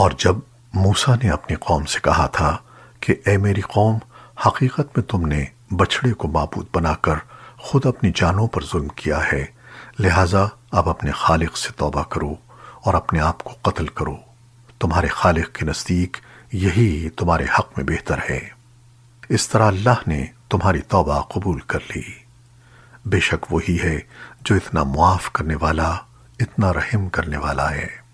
اور جب موسیٰ نے اپنی قوم سے کہا تھا کہ اے میری قوم، حقیقت میں تم نے بچھڑے کو معبود بنا کر خود اپنی جانوں پر ظلم کیا ہے، لہٰذا اب اپنے خالق سے توبہ کرو اور اپنے آپ کو قتل کرو۔ تمہارے خالق کے نزدیک یہی تمہارے حق میں بہتر ہے۔ اس طرح اللہ نے تمہاری توبہ قبول کر لی۔ بے شک وہی ہے جو اتنا معاف کرنے والا، اتنا رحم کرنے والا ہے۔